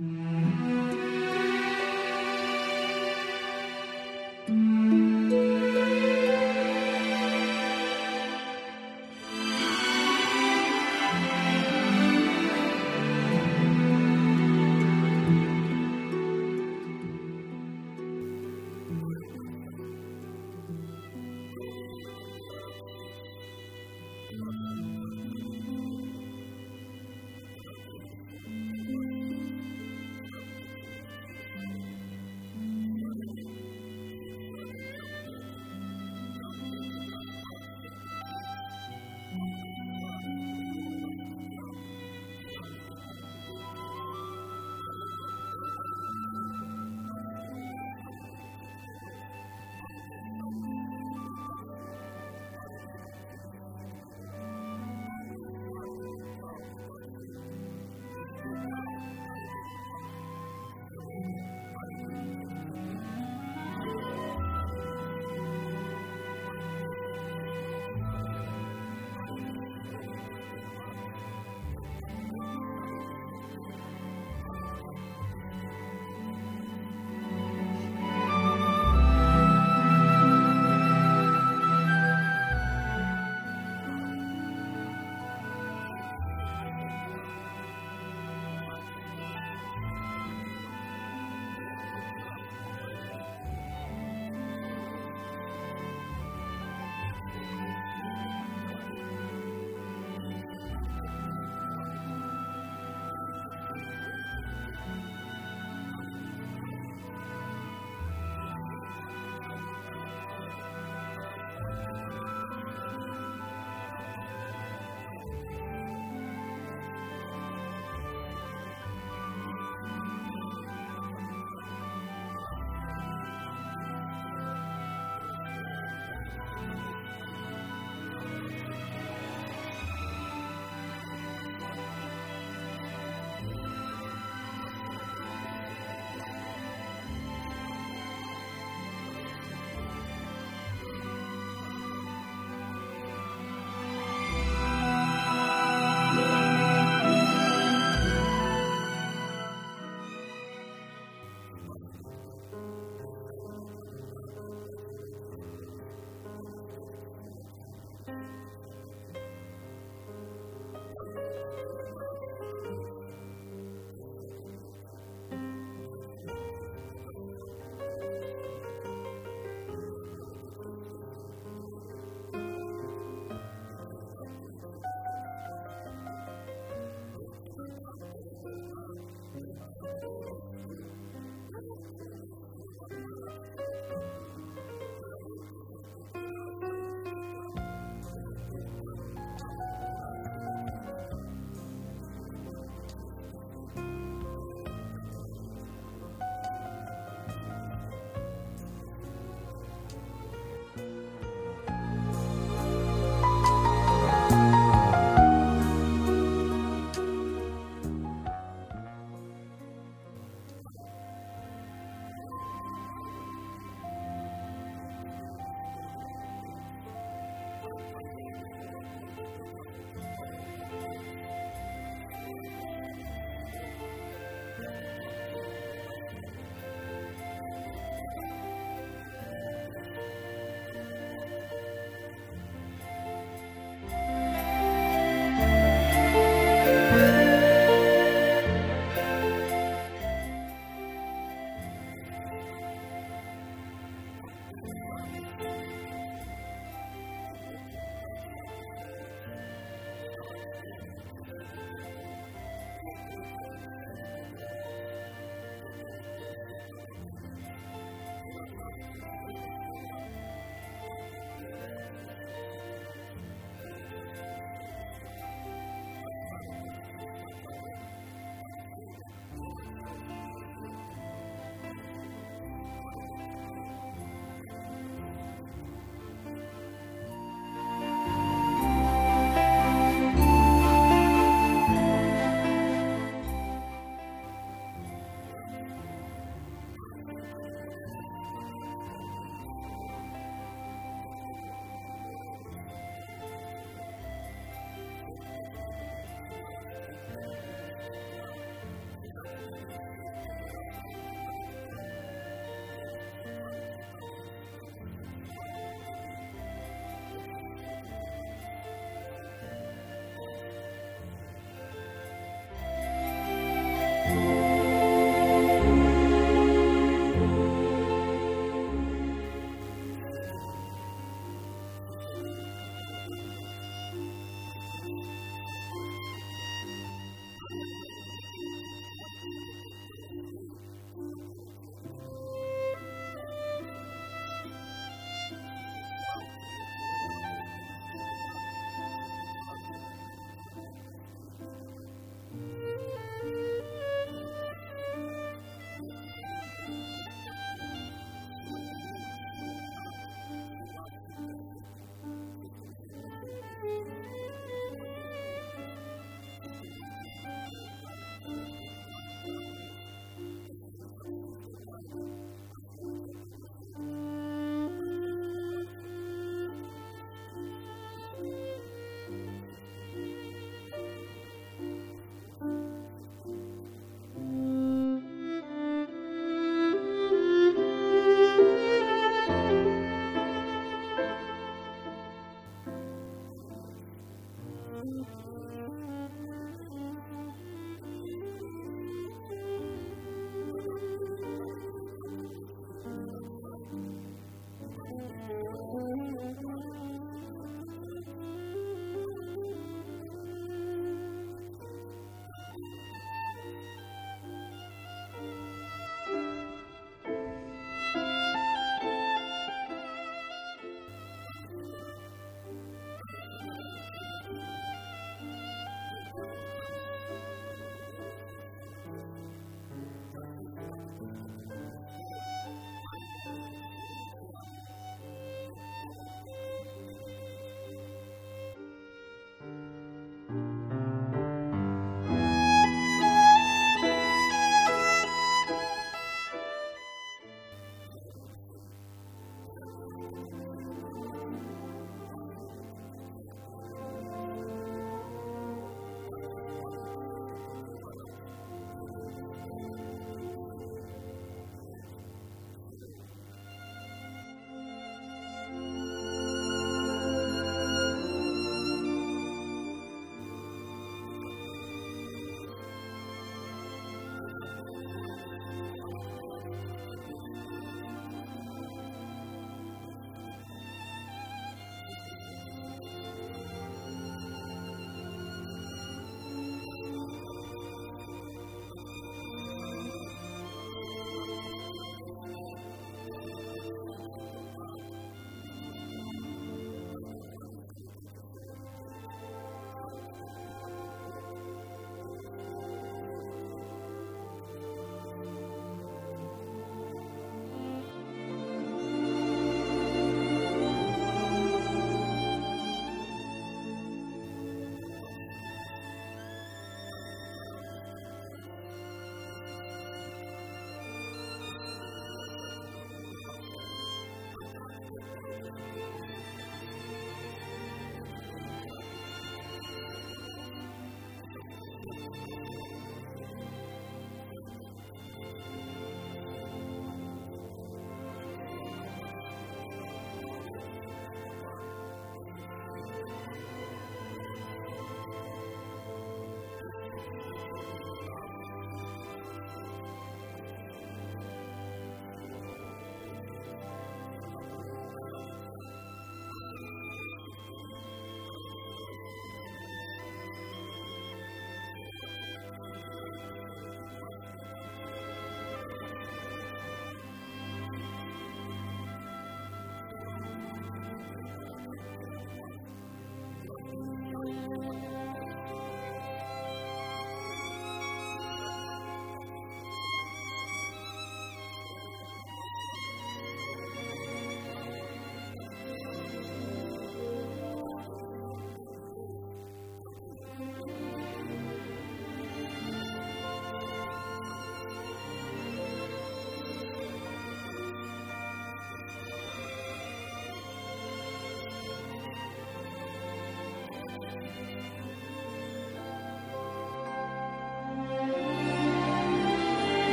Mm-hmm.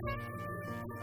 フフフ。